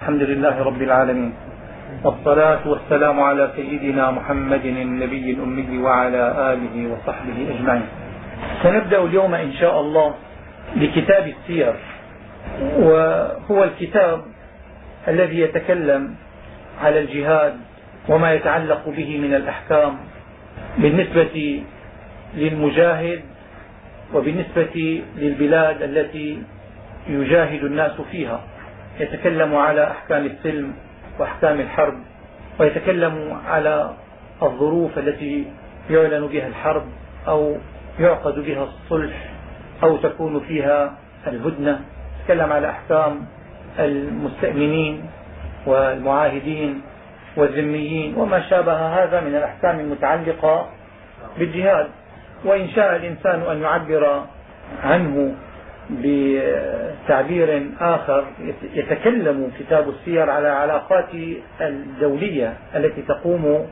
الحمد لله رب العالمين. والصلاة والسلام على سيدنا محمد النبي الأمي وعلى آله وصحبه أجمعين. سنبدأ اليوم إن شاء الله بكتاب السير. وهو الكتاب الذي يتكلم على الجهاد وما يتعلق به من الأحكام بالنسبة للمجاهد وبالنسبة للبلاد التي يجاهد الناس فيها. يتكلم على أحكام السلم وأحكام الحرب ويتكلم على الظروف التي يعلن بها الحرب أو يعقد بها الصلح أو تكون فيها الهدنة. يتكلم على أحكام المستأمنين والمعاهدين والذميين وما شابه هذا من الأحكام المتعلقة بالجهاد. وإن شاء الإنسان أن يعبر عنه بتعبير آخر يتكلم كتاب السير على العلاقات الدولية التي تقوم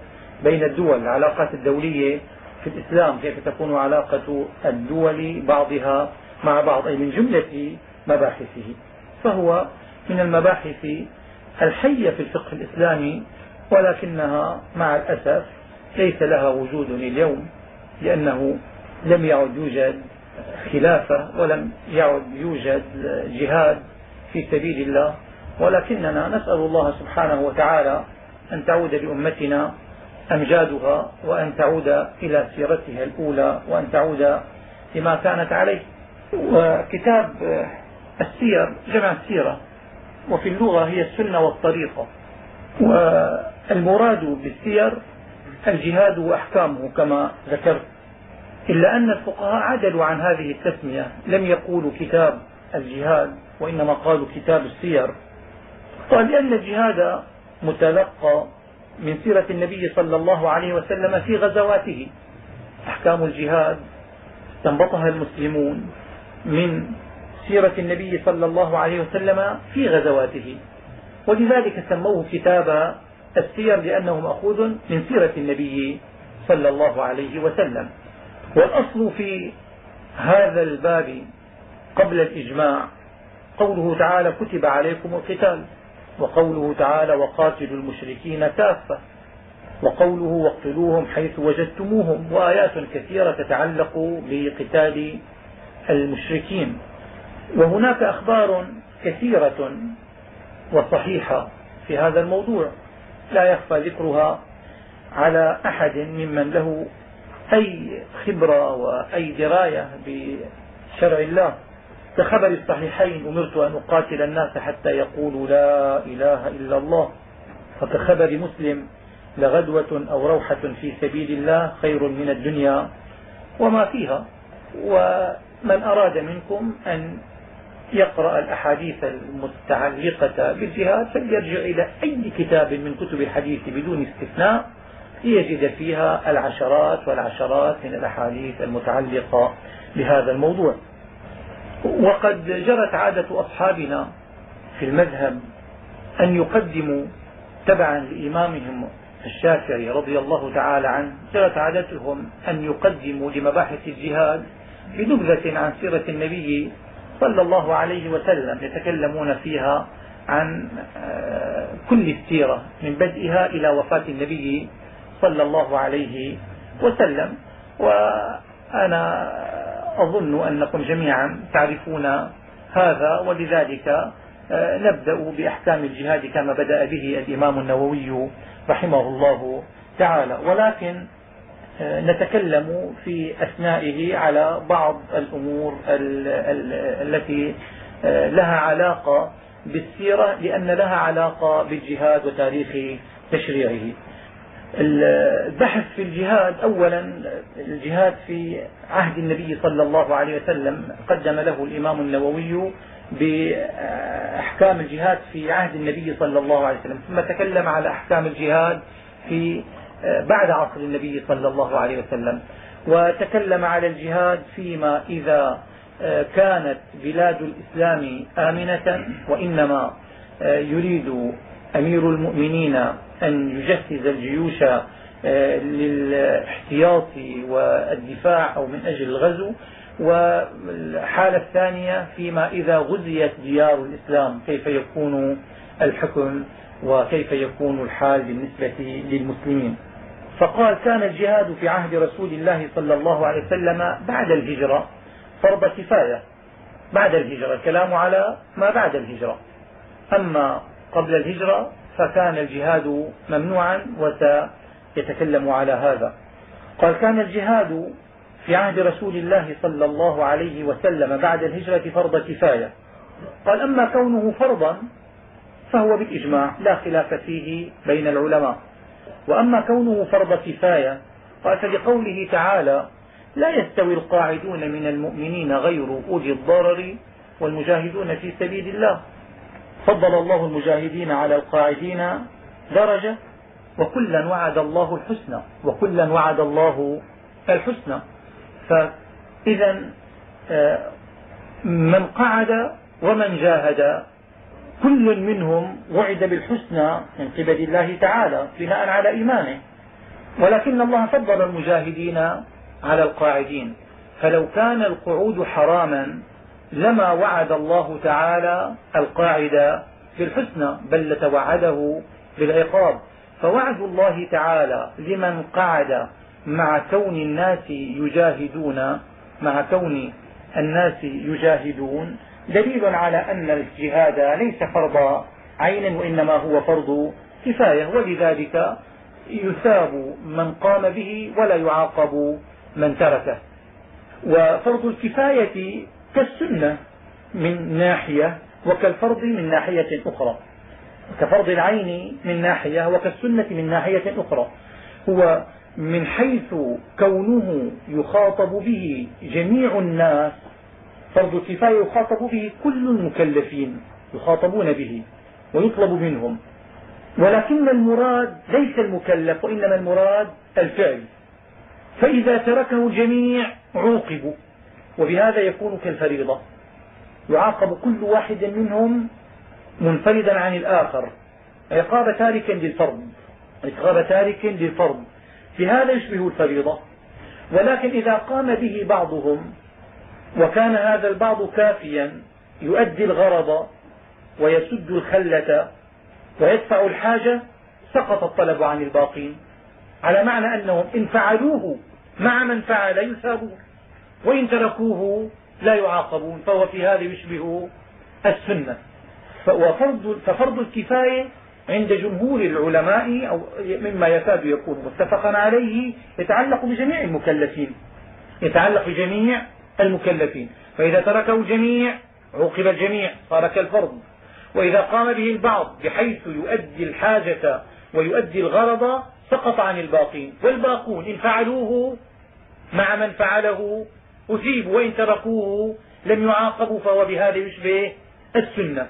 بين الدول العلاقات الدولية في الإسلام كيف تكون علاقة الدول بعضها مع بعض أي من جملة مباحثه. فهو من المباحث الحية في الفقه الإسلامي ولكنها مع الأسف ليس لها وجود اليوم لأنه لم يعد يوجد خلافة ولم يعد يوجد جهاد في سبيل الله. ولكننا نسأل الله سبحانه وتعالى أن تعود لأمتنا أمجادها وأن تعود إلى سيرتها الأولى وأن تعود لما كانت عليه. وكتاب السير جمع السيرة وفي اللغة هي السنة والطريقة. والمراد بالسير الجهاد وأحكامه كما ذكرت. إلا أن الفقهاء عدلوا عن هذه التسمية. لم يقولوا كتاب الجهاد وإنما قالوا كتاب السير. قال لأن الجهاد متلقى من سيرة النبي صلى الله عليه وسلم في غزواته. أحكام الجهاد استنبطها المسلمون من سيرة النبي صلى الله عليه وسلم في غزواته. ولذلك سموه كتاب السير لأنه مأخوذ من سيرة النبي صلى الله عليه وسلم. والأصل في هذا الباب قبل الإجماع قوله تعالى كتب عليكم القتال وقوله تعالى وقاتلوا المشركين كافة وقوله واقتلوهم حيث وجدتموهم وآيات كثيرة تتعلق بقتال المشركين. وهناك أخبار كثيرة وصحيحة في هذا الموضوع لا يخفى ذكرها على أحد ممن له أي خبرة وأي دراية بشرع الله. كخبر الصحيحين أمرت أن أقاتل الناس حتى يقولوا لا إله إلا الله. وكخبر مسلم لغدوة أو روحة في سبيل الله خير من الدنيا وما فيها. ومن أراد منكم أن يقرأ الأحاديث المتعلقة بالجهاد فليرجع إلى أي كتاب من كتب الحديث بدون استثناء. ليجد فيها العشرات والعشرات من الأحاديث المتعلقة بهذا الموضوع. وقد جرت عادة أصحابنا في المذهب أن يقدموا تبعا لإمامهم الشافعي رضي الله تعالى عنه. جرت عادتهم أن يقدموا لمباحث الجهاد بنبذة عن سيرة النبي صلى الله عليه وسلم يتكلمون فيها عن آه، كل السيرة من بدئها إلى وفاة النبي صلى الله عليه وسلم. وأنا أظن أنكم جميعا تعرفون هذا ولذلك آه، نبدأ بأحكام الجهاد كما بدأ به الإمام النووي رحمه الله تعالى. ولكن آه، نتكلم في أثنائه على بعض الأمور التي آه، لها علاقة بالسيرة لأن لها علاقة بالجهاد وتاريخ تشريعه. البحث في الجهاد أولا الجهاد في عهد النبي صلى الله عليه وسلم قدم له الإمام النووي بأحكام الجهاد في عهد النبي صلى الله عليه وسلم ثم تكلم على أحكام الجهاد في بعد عصر النبي صلى الله عليه وسلم وتكلم على الجهاد فيما إذا كانت بلاد الإسلام آمنة وإنما يريد أمير المؤمنين أن يجهز الجيوش للاحتياط والدفاع أو من أجل الغزو والحالة الثانية فيما إذا غزيت ديار الإسلام كيف يكون الحكم وكيف يكون الحال بالنسبة للمسلمين. فقال كان الجهاد في عهد رسول الله صلى الله عليه وسلم بعد الهجرة فرض كفاية. بعد الهجرة الكلام على ما بعد الهجرة. أما قبل الهجرة فكان الجهاد ممنوعا وسيتكلم على هذا. قال كان الجهاد في عهد رسول الله صلى الله عليه وسلم بعد الهجرة فرض كفاية. قال أما كونه فرضا فهو بالإجماع لا خلاف فيه بين العلماء. وأما كونه فرض كفاية قال فلقوله تعالى لا يستوي القاعدون من المؤمنين غير أولي الضرر والمجاهدون في سبيل الله. فضل الله المجاهدين على القاعدين درجة وكلا وعد الله الحسنى وكلا وعد الله الحسنى. فإذا آه، من قعد ومن جاهد كل منهم وعد بالحسنى من قبل الله تعالى بناء على إيمانه. ولكن الله فضل المجاهدين على القاعدين. فلو كان القعود حراما لما وعد الله تعالى القاعد بالحسنى بل لتوعده بالعقاب. فوعد الله تعالى لمن قعد مع كون الناس يجاهدون مع كون الناس يجاهدون دليل على أن الجهاد ليس فرض عين وإنما هو فرض كفاية. ولذلك يثاب من قام به ولا يعاقب من تركه. وفرض الكفاية كالسنة من ناحية وكالفرض من ناحية أخرى. كفرض العين من ناحية وكالسنة من ناحية أخرى. هو من حيث كونه يخاطب به جميع الناس فرض الكفاية يخاطب به كل المكلفين يخاطبون به ويطلب منهم. ولكن المراد ليس المكلف وإنما المراد الفعل فإذا تركه الجميع عوقبوا. وبهذا يكون كالفريضة. يعاقب كل واحد منهم منفردا عن الآخر. عقاب تارك للفرض. عقاب تارك للفرض. في هذا يشبه الفريضة. ولكن إذا قام به بعضهم وكان هذا البعض كافيا يؤدي الغرض ويسد الخلة ويدفع الحاجة سقط الطلب عن الباقين. على معنى أنهم إن فعلوه مع من فعل يثابون. وإن تركوه لا يعاقبون فهو في هذا يشبه السنة. ففرض, ففرض الكفاية عند جمهور العلماء أو مما يكاد يكون متفقا عليه يتعلق بجميع المكلفين. يتعلق بجميع المكلفين. فإذا تركه الجميع عوقب الجميع صار كالفرض وإذا قام به البعض بحيث يؤدي الحاجة ويؤدي الغرض سقط عن الباقين. والباقون إن فعلوه مع من فعله أثيبوا وإن تركوه لم يعاقبوا فهو بهذا يشبه السنة.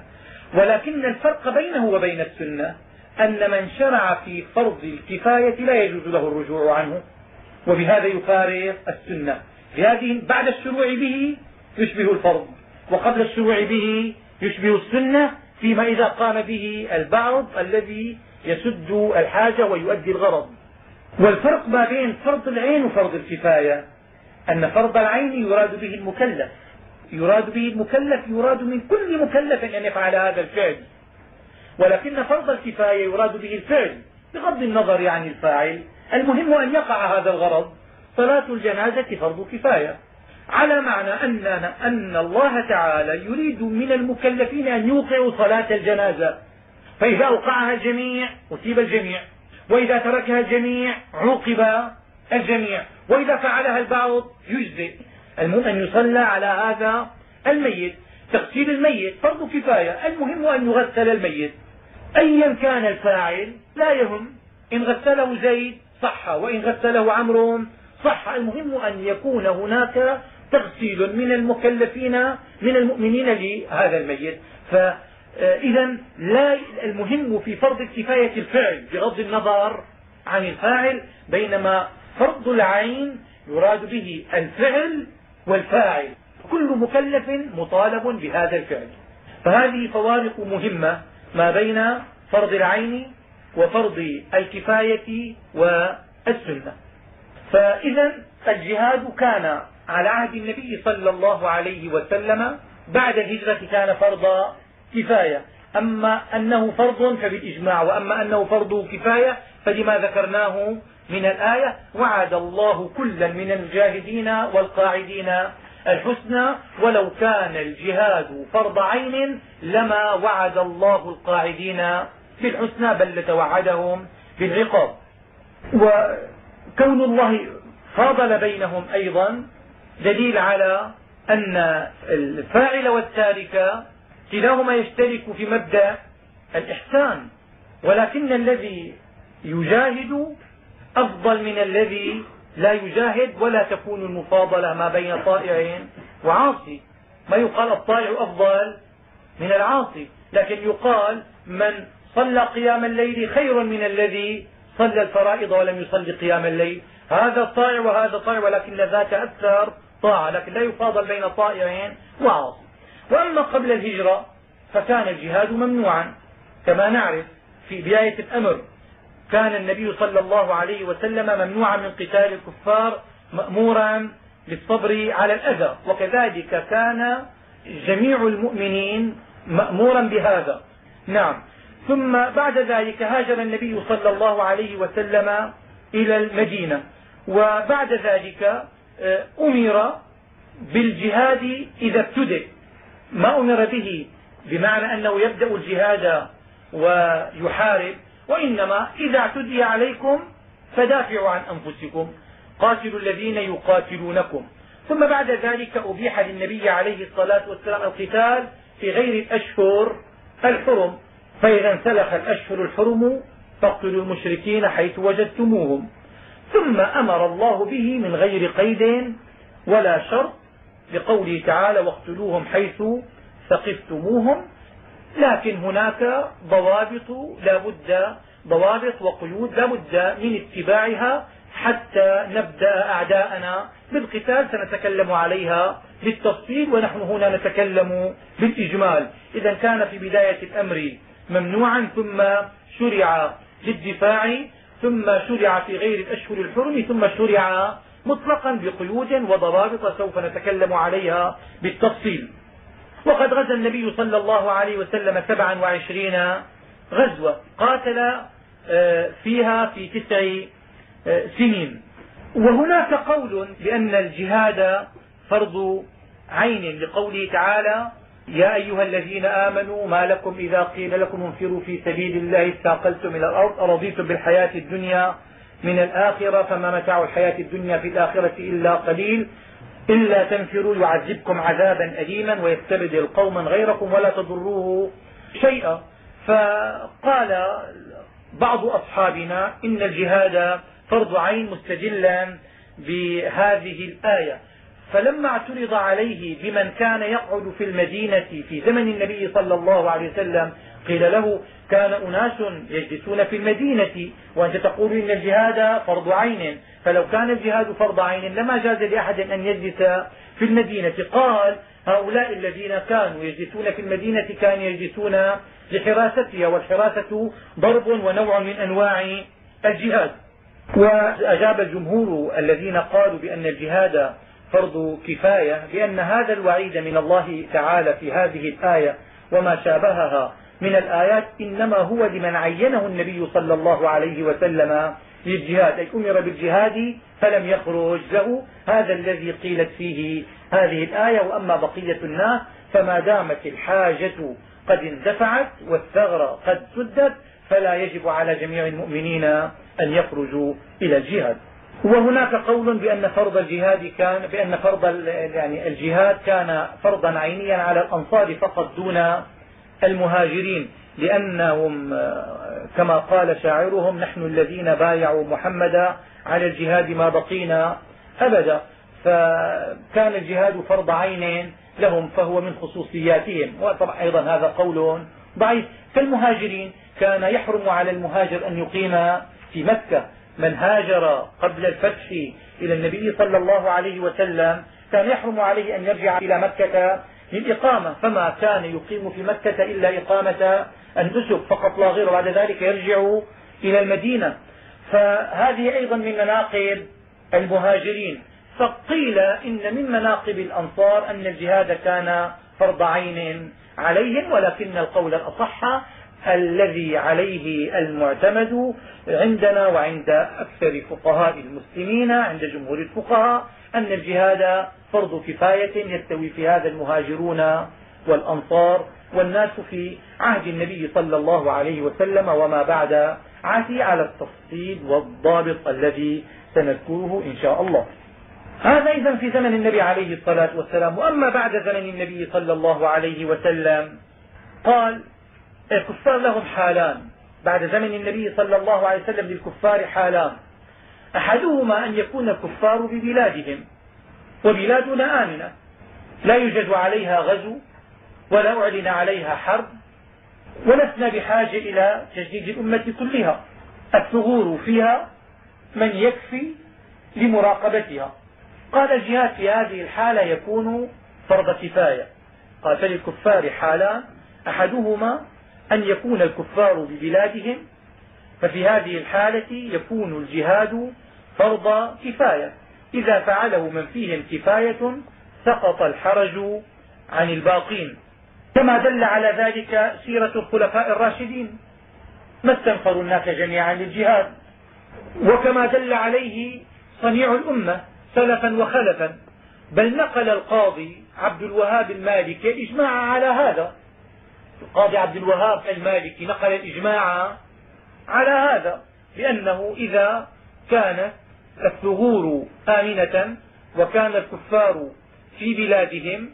ولكن الفرق بينه وبين السنة أن من شرع في فرض الكفاية لا يجوز له الرجوع عنه وبهذا يفارق السنة. هذه بعد الشروع به يشبه الفرض وقبل الشروع به يشبه السنة فيما إذا قام به البعض الذي يسد الحاجة ويؤدي الغرض. والفرق ما بين فرض العين وفرض الكفاية أن فرض العين يراد به المكلف. يراد به المكلف يراد من كل مكلف أن يفعل هذا الفعل. ولكن فرض الكفاية يراد به الفعل بغض النظر عن الفاعل. المهم أن يقع هذا الغرض. صلاة الجنازة فرض كفاية. على معنى أننا أن الله تعالى يريد من المكلفين أن يوقعوا صلاة الجنازة. فإذا أوقعها الجميع أصيب الجميع. وإذا تركها الجميع عوقب الجميع. وإذا فعلها البعض يجزئ. المهم أن يصلى على هذا الميت. تغسيل الميت فرض كفاية. المهم أن يغسل الميت. أيا كان الفاعل لا يهم. إن غسله زيد صح وإن غسله عمرو صح. المهم أن يكون هناك تغسيل من المكلفين من المؤمنين لهذا الميت. فإذا لا المهم في فرض الكفاية الفعل بغض النظر عن الفاعل بينما فرض العين يراد به الفعل والفاعل كل مكلف مطالب بهذا الفعل. فهذه فوارق مهمة ما بين فرض العين وفرض الكفاية والسنة. فإذا الجهاد كان على عهد النبي صلى الله عليه وسلم بعد الهجرة كان فرض كفاية. أما أنه فرض فبالإجماع وأما أنه فرض كفاية فلما ذكرناه من الآية وعد الله كلا من المجاهدين والقاعدين الحسنى ولو كان الجهاد فرض عين لما وعد الله القاعدين بالحسنى بل لتوعدهم بالعقاب. وكون الله فاضل بينهم أيضا دليل على أن الفاعل والتارك كلاهما يشترك في مبدأ الإحسان ولكن الذي يجاهد أفضل من الذي لا يجاهد ولا تكون المفاضلة ما بين طائع وعاصي ما يقال الطائع أفضل من العاصي لكن يقال من صلى قيام الليل خير من الذي صلى الفرائض ولم يصلي قيام الليل. هذا طائع وهذا طائع ولكن ذاك أكثر طاعة لكن لا يفاضل بين طائع وعاصي. وأما قبل الهجرة فكان الجهاد ممنوعا كما نعرف في بداية الأمر. كان النبي صلى الله عليه وسلم ممنوعا من قتال الكفار مأمورا بالصبر على الأذى. وكذلك كان جميع المؤمنين مأمورا بهذا. نعم. ثم بعد ذلك هاجر النبي صلى الله عليه وسلم إلى المدينة. وبعد ذلك آه، أمر بالجهاد إذا ابتدئ ما أمر به؟ بمعنى أنه يبدأ الجهاد ويحارب. وإنما إذا اعتدي عليكم فدافعوا عن أنفسكم. قاتلوا الذين يقاتلونكم. ثم بعد ذلك أبيح للنبي عليه الصلاة والسلام القتال في غير الأشهر الحرم. فإذا انسلخ الأشهر الحرم فاقتلوا المشركين حيث وجدتموهم. ثم أمر الله به من غير قيد ولا شرط لقوله تعالى واقتلوهم حيث ثقفتموهم. لكن هناك ضوابط لا بد ضوابط وقيود لا بد من اتباعها حتى نبدأ أعداءنا بالقتال سنتكلم عليها بالتفصيل ونحن هنا نتكلم بالإجمال. إذا كان في بداية الأمر ممنوعا ثم شرع للدفاع ثم شرع في غير الاشهر الحرم ثم شرع مطلقا بقيود وضوابط سوف نتكلم عليها بالتفصيل. وقد غزا النبي صلى الله عليه وسلم سبعا وعشرين غزوة. قاتل آه، فيها في تسع آه، سنين. وهناك قول بأن الجهاد فرض عين لقوله تعالى يا أيها الذين آمنوا ما لكم إذا قيل لكم انفروا في سبيل الله استاقلتم إلى الأرض أرضيتم بالحياة الدنيا من الآخرة فما متاع الحياة الدنيا في الآخرة إلا قليل إلا تنفروا يعذبكم عذابا أليما ويستبدل قوما غيركم ولا تضروه شيئا. فقال بعض أصحابنا إن الجهاد فرض عين مستدلا بهذه الآية. فلما اعترض عليه بمن كان يقعد في المدينة في زمن النبي صلى الله عليه وسلم قيل له كان أناس يجلسون في المدينة وأنت تقول إن الجهاد فرض عين. فلو كان الجهاد فرض عين لما جاز لأحد أن يجلس في المدينة. قال هؤلاء الذين كانوا يجلسون في المدينة كانوا يجلسون لحراستها والحراسة ضرب ونوع من أنواع الجهاد. وأجاب الجمهور الذين قالوا بأن الجهاد فرض كفاية بأن هذا الوعيد من الله تعالى في هذه الآية وما شابهها من الآيات إنما هو لمن عينه النبي صلى الله عليه وسلم للجهاد. أي أمر بالجهاد فلم يخرج له. هذا الذي قيلت فيه هذه الآية. وأما بقية الناس فما دامت الحاجة قد اندفعت والثغرة قد سدت فلا يجب على جميع المؤمنين أن يخرجوا إلى الجهاد. وهناك قول بأن فرض الجهاد كان بأن فرض يعني الجهاد كان فرضا عينيا على الأنصار فقط دون المهاجرين لأنهم كما قال شاعرهم نحن الذين بايعوا محمدا على الجهاد ما بقينا أبدا. فكان الجهاد فرض عين لهم فهو من خصوصياتهم. وطبعا أيضا هذا قول ضعيف. كالمهاجرين كان يحرم على المهاجر أن يقيم في مكة. من هاجر قبل الفتح إلى النبي صلى الله عليه وسلم كان يحرم عليه أن يرجع إلى مكة للإقامة فما كان يقيم في مكة إلا إقامة النسك فقط لا غير بعد ذلك يرجع إلى المدينة. فهذه أيضا من مناقب المهاجرين. فقيل إن من مناقب الأنصار أن الجهاد كان فرض عين عليهم ولكن القول الأصح الذي عليه المعتمد عندنا وعند أكثر فقهاء المسلمين عند جمهور الفقهاء أن الجهاد فرض كفاية يستوي في هذا المهاجرون والأنصار والناس في عهد النبي صلى الله عليه وسلم وما بعد. عهده على التفصيل والضابط الذي سنذكره إن شاء الله. هذا إذا في زمن النبي عليه الصلاة والسلام. وأما بعد زمن النبي صلى الله عليه وسلم قال الكفار لهم حالان. بعد زمن النبي صلى الله عليه وسلم للكفار حالان. أحدهما أن يكون الكفار ببلادهم. وبلادنا آمنة. لا يوجد عليها غزو ولا أعلن عليها حرب ولسنا بحاجة إلى تجديد الأمة كلها. الثغور فيها من يكفي لمراقبتها. قال الجهاد في هذه الحالة يكون فرض كفاية. قال فللكفار حالان. أحدهما أن يكون الكفار ببلادهم ففي هذه الحالة يكون الجهاد فرض كفاية. إذا فعله من فيهم كفاية سقط الحرج عن الباقين. كما دل على ذلك سيرة الخلفاء الراشدين. ما استنفروا الناس جميعا للجهاد؟ وكما دل عليه صنيع الأمة سلفا وخلفا. بل نقل القاضي عبد الوهاب المالكي الإجماع على هذا. القاضي عبد الوهاب المالكي نقل الإجماع على هذا لأنه إذا كانت الثغور آمنة وكان الكفار في بلادهم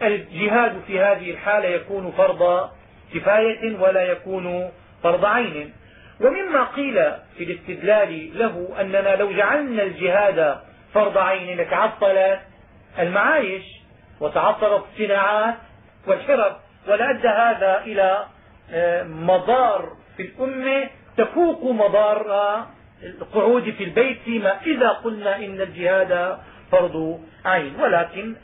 فالجهاد في هذه الحالة يكون فرض كفاية ولا يكون فرض عين. ومما قيل في الاستدلال له أننا لو جعلنا الجهاد فرض عين لتعطلت المعايش وتعطلت الصناعات والحرف ولأدى هذا إلى آه، مضار في الأمة تفوق مضار القعود في البيت فيما إذا قلنا إن الجهاد فرض عين. ولكن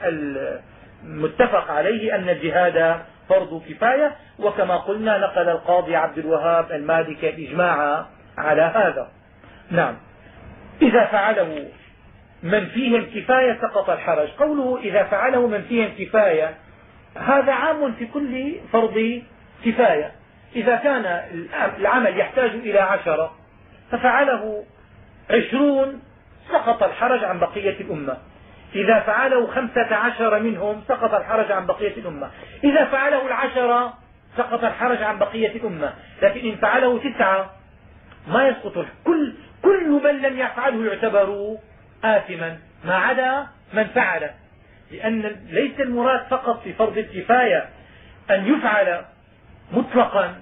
المتفق عليه أن الجهاد فرض كفاية وكما قلنا نقل القاضي عبد الوهاب المالكي الإجماع على هذا. نعم. إذا فعله من فيهم كفاية سقط الحرج. قوله إذا فعله من فيهم كفاية هذا عام في كل فرض كفاية. إذا كان العمل يحتاج إلى عشرة ففعله عشرون سقط الحرج عن بقية الأمة. إذا فعله خمسة عشر منهم سقط الحرج عن بقية الأمة. إذا فعله العشرة سقط الحرج عن بقية الأمة. لكن إن فعله تسعة ما يسقط كل, كل من لم يفعله يعتبر آثما ما عدا من فعل لأن ليس المراد فقط في فرض الكفاية أن يفعل مطلقا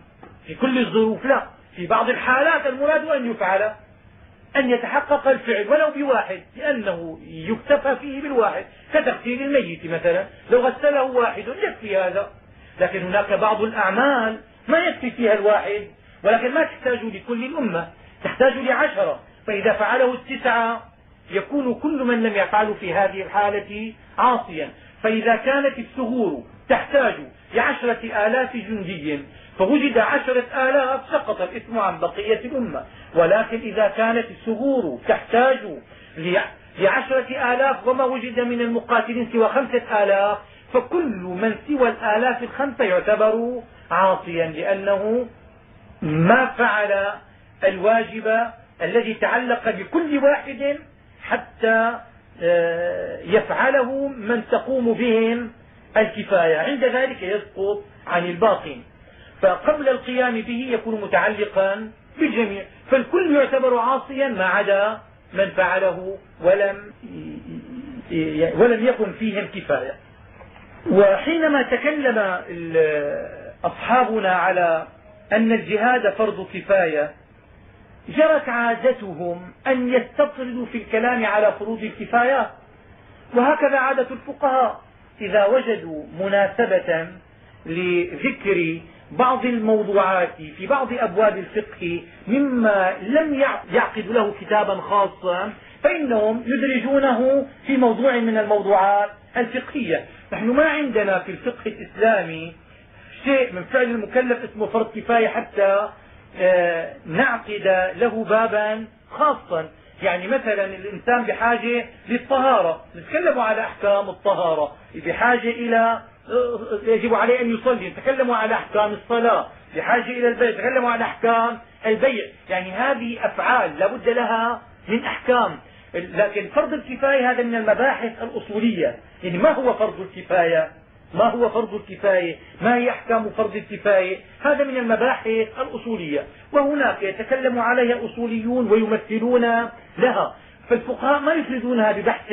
في كل الظروف لا. في بعض الحالات المراد أن يفعل أن يتحقق الفعل ولو بواحد لأنه يكتفى فيه بالواحد كتغسيل الميت مثلا. لو غسله واحد يكفي هذا. لكن هناك بعض الأعمال ما يكفي فيها الواحد ولكن ما تحتاج لكل الأمة تحتاج لعشرة. فإذا فعله التسعة يكون كل من لم يفعله في هذه الحالة عاصيا. فإذا كانت الثغور تحتاج لعشرة آلاف جندي فوجد عشرة آلاف سقط الإثم عن بقية الأمة. ولكن إذا كانت الثغور تحتاج لعشرة آلاف وما وجد من المقاتلين سوى خمسة آلاف فكل من سوى الآلاف الخمسة يعتبر عاصيا لأنه ما فعل الواجب الذي تعلق بكل واحد حتى آه، يفعله من تقوم بهم الكفاية. عند ذلك يسقط عن الباقين فقبل القيام به يكون متعلقا بالجميع. فالكل يعتبر عاصيا ما عدا من فعله ولم ولم يكن فيهم كفاية وحينما تكلم أصحابنا على أن الجهاد فرض كفاية جرت عادتهم أن يستطردوا في الكلام على فروض الكفايات وهكذا عادة الفقهاء. إذا وجدوا مناسبة لذكر بعض الموضوعات في بعض أبواب الفقه مما لم يعقد له كتابا خاصا فإنهم يدرجونه في موضوع من الموضوعات الفقهية. نحن ما عندنا في الفقه الإسلامي شيء من فعل المكلف اسمه فرض كفاية حتى نعقد له بابا خاصا. يعني مثلا الإنسان بحاجة للطهارة. نتكلم على أحكام الطهارة. بحاجة إلى يجب عليه أن يصلي. نتكلم على أحكام الصلاة. بحاجة إلى البيع نتكلم على أحكام البيع. يعني هذه أفعال لابد لها من أحكام. لكن فرض الكفاية هذا من المباحث الأصولية. يعني ما هو فرض الكفاية؟ ما هو فرض الكفاية؟ ما هي أحكام فرض الكفاية؟ هذا من المباحث الأصولية. وهناك يتكلم عليها الأصوليون ويمثلون لها. فالفقهاء ما يفردونها ببحث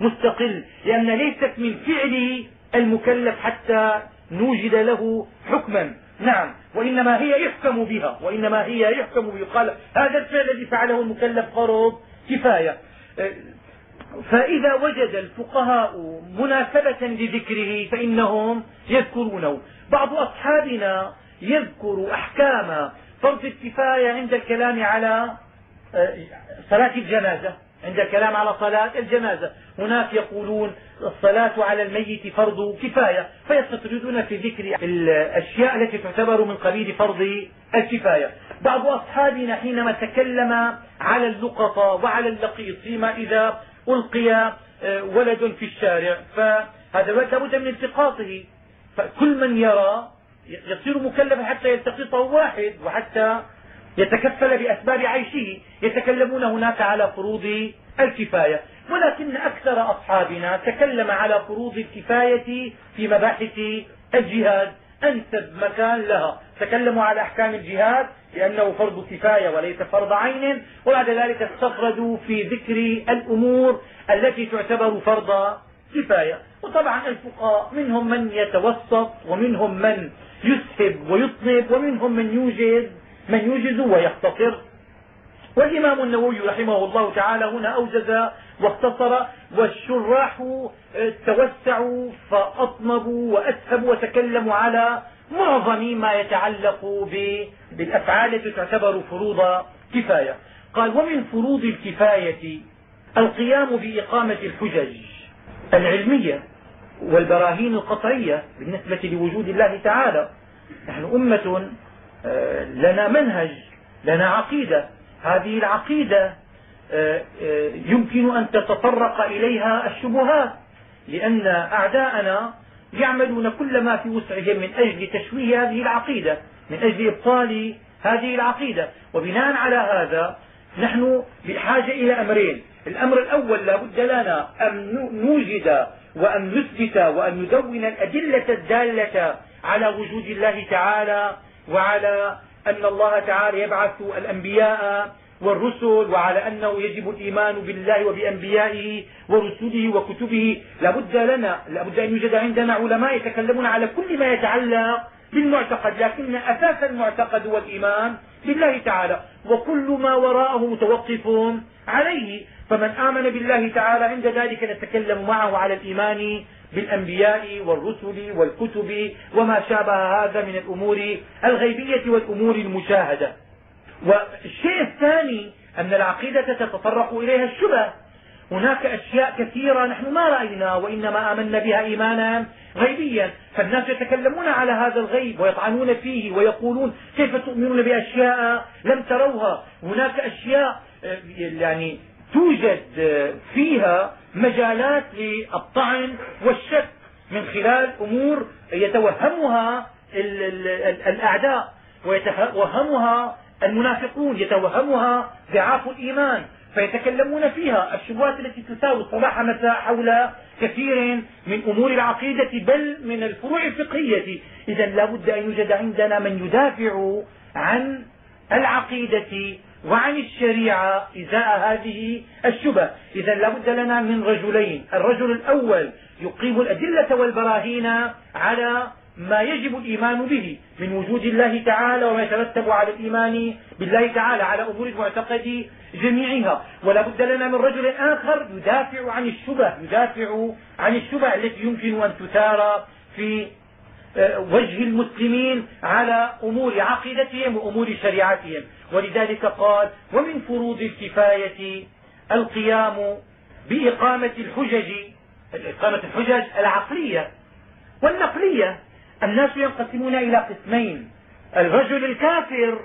مستقل لأن ليست من فعل المكلف حتى نوجد له حكما. نعم وإنما هي يحكم بها وإنما هي يحكم بها. قال هذا الفعل الذي فعله المكلف فرض كفاية. فإذا وجد الفقهاء مناسبة لذكره فإنهم يذكرونه. بعض أصحابنا يذكر أحكام فرض الكفاية عند الكلام على آه، صلاة الجنازة عند الكلام على صلاة الجنازة. هناك يقولون الصلاة على الميت فرض كفاية فيستطردون في ذكر الأشياء التي تعتبر من قبيل فرض الكفاية. بعض أصحابنا حينما تكلم على اللقطة وعلى اللقيط فيما إذا ألقي آه، ولد في الشارع فهذا الولد لابد من التقاطه. فكل من يرى يصير مكلفا حتى يلتقطه واحد وحتى يتكفل بأسباب عيشه. يتكلمون هناك على فروض الكفاية. ولكن أكثر أصحابنا تكلم على فروض الكفاية في مباحث الجهاد. أنسب مكان لها. تكلموا على أحكام الجهاد لأنه فرض كفاية وليس فرض عين وبعد ذلك استفردوا في ذكر الأمور التي تعتبر فرض كفاية. وطبعا الفقهاء منهم من يتوسط ومنهم من يسهب ويطلب ومنهم من يوجز من يوجز ويختصر. والإمام النووي رحمه الله تعالى هنا أوجز واختصر والشراح توسعوا فأطنبوا وأسهبوا وتكلموا على معظم ما يتعلق بالأفعال التي تعتبر فروض كفاية. قال ومن فروض الكفاية القيام بإقامة الحجج العلمية والبراهين القطعية بالنسبة لوجود الله تعالى. نحن أمة آه، لنا منهج لنا عقيدة. هذه العقيدة آه، آه، يمكن أن تتطرق إليها الشبهات لأن أعداءنا يعملون كل ما في وسعهم من أجل تشويه هذه العقيدة من أجل إبطال هذه العقيدة. وبناء على هذا نحن بحاجة إلى أمرين. الأمر الأول لا بد لنا أن نوجد وأن نثبت وأن ندون الأدلة الدالة على وجود الله تعالى وعلى أن الله تعالى يبعث الأنبياء والرسل وعلى أنه يجب الإيمان بالله وبأنبيائه ورسله وكتبه. لابد لنا لابد أن يوجد عندنا علماء يتكلمون على كل ما يتعلق بالمعتقد لكن أساس المعتقد هو الإيمان بالله تعالى. وكل ما وراءه متوقف عليه. فمن آمن بالله تعالى عند ذلك نتكلم معه على الإيمان بالأنبياء والرسل والكتب وما شابه هذا من الأمور الغيبية والأمور المشاهدة. والشيء الثاني أن العقيدة تتطرق إليها الشبه. هناك أشياء كثيرة نحن ما رأينا وإنما آمنا بها إيمانا غيبيا. فالناس يتكلمون على هذا الغيب ويطعنون فيه ويقولون كيف تؤمنون بأشياء لم تروها. هناك أشياء آه، يعني توجد فيها مجالات للطعن والشك. من خلال أمور يتوهمها الأعداء ويتوهمها المنافقون يتوهمها ضعاف الإيمان فيتكلمون فيها. الشبهات التي تساوي صباح مساء حول كثير من أمور العقيدة بل من الفروع الفقهية. إذا لا بد أن يوجد عندنا من يدافع عن العقيدة وعن الشريعة إزاء هذه الشبه. إذا لا بد لنا من رجلين. الرجل الأول يقيم الأدلة والبراهين على ما يجب الإيمان به من وجود الله تعالى وما يترتب على الإيمان بالله تعالى على أمور المعتقد جميعها. ولا بد لنا من رجل آخر يدافع عن الشبه يدافع عن الشبه التي يمكن أن تثار في آه، وجه المسلمين على أمور عقيدتهم وأمور شريعتهم. ولذلك قال ومن فروض الكفاية القيام بإقامة الحجج إقامة الحجج العقلية والنقلية. الناس ينقسمون إلى قسمين. الرجل الكافر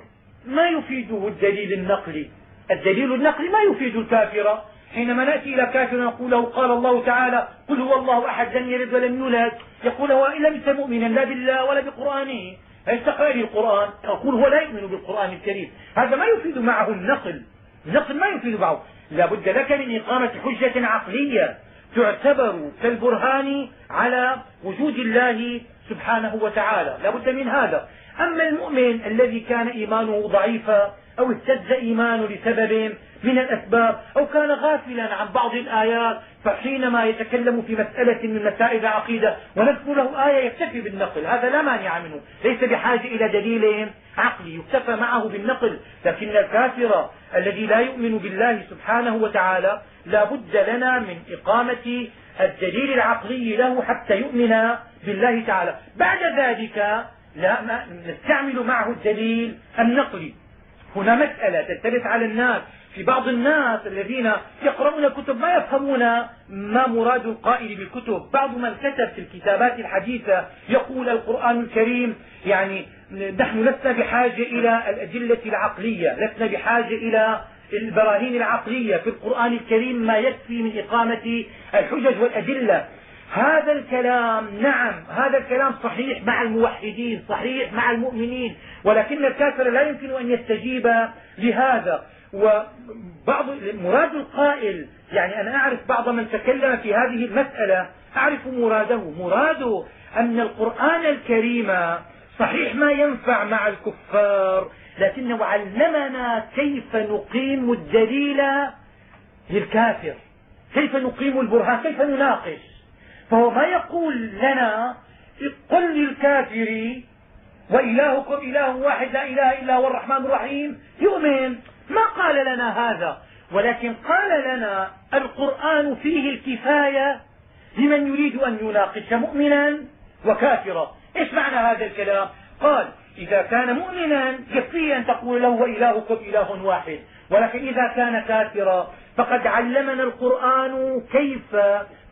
ما يفيده الدليل النقلي. الدليل النقلي ما يفيد الكافر. حينما نأتي إلى كافر نقول له قال الله تعالى قل هو الله أحد لم يلد ولم يولد. يقول هو إن لم مؤمنا لا بالله ولا بقرآنه. فيستقرأ لي القرآن؟ أقول هو لا يؤمن بالقرآن الكريم. هذا ما يفيد معه النقل. النقل ما يفيد معه. لا بد لك من إقامة حجة عقلية تعتبر كالبرهان على وجود الله سبحانه وتعالى. لا بد من هذا. أما المؤمن الذي كان إيمانه ضعيفا أو اهتز إيمانه لسبب من الأسباب أو كان غافلا عن بعض الآيات فحينما يتكلم في مسألة من مسائل العقيدة ونذكر له آية يكتفي بالنقل هذا لا مانع منه. ليس بحاجة إلى دليل عقلي يكتفى معه بالنقل. لكن الكافر الذي لا يؤمن بالله سبحانه وتعالى لا بد لنا من إقامة الدليل العقلي له حتى يؤمن بالله تعالى. بعد ذلك لا نستعمل معه الدليل النقلي. هنا مسألة تلتبس على الناس. في بعض الناس الذين يقرؤون الكتب ما يفهمون ما مراد القائل بالكتب. بعض من كتب في الكتابات الحديثة يقول القرآن الكريم يعني نحن لسنا بحاجة إلى الأدلة العقلية لسنا بحاجة إلى البراهين العقلية في القرآن الكريم ما يكفي من إقامة الحجج والأدلة. هذا الكلام نعم هذا الكلام صحيح مع الموحدين صحيح مع المؤمنين ولكن الكافر لا يمكن أن يستجيب لهذا. وبعض مراد القائل يعني أنا أعرف بعض من تكلم في هذه المسألة أعرف مراده. مراده أن القرآن الكريم صحيح ما ينفع مع الكفار لكنه علمنا كيف نقيم الدليل للكافر. كيف نقيم البرهان؟ كيف نناقش؟ فهو ما يقول لنا قل للكافر وإلهكم إله واحد لا إله إلا هو الرحمن الرحيم يؤمن. ما قال لنا هذا؟ ولكن قال لنا القرآن فيه الكفاية لمن يريد أن يناقش مؤمنا وكافرا. إيش معنى هذا الكلام؟ قال إذا كان مؤمنا يكفيه أن تقول له وإلهكم إله واحد ولكن إذا كان كافرا فقد علمنا القرآن كيف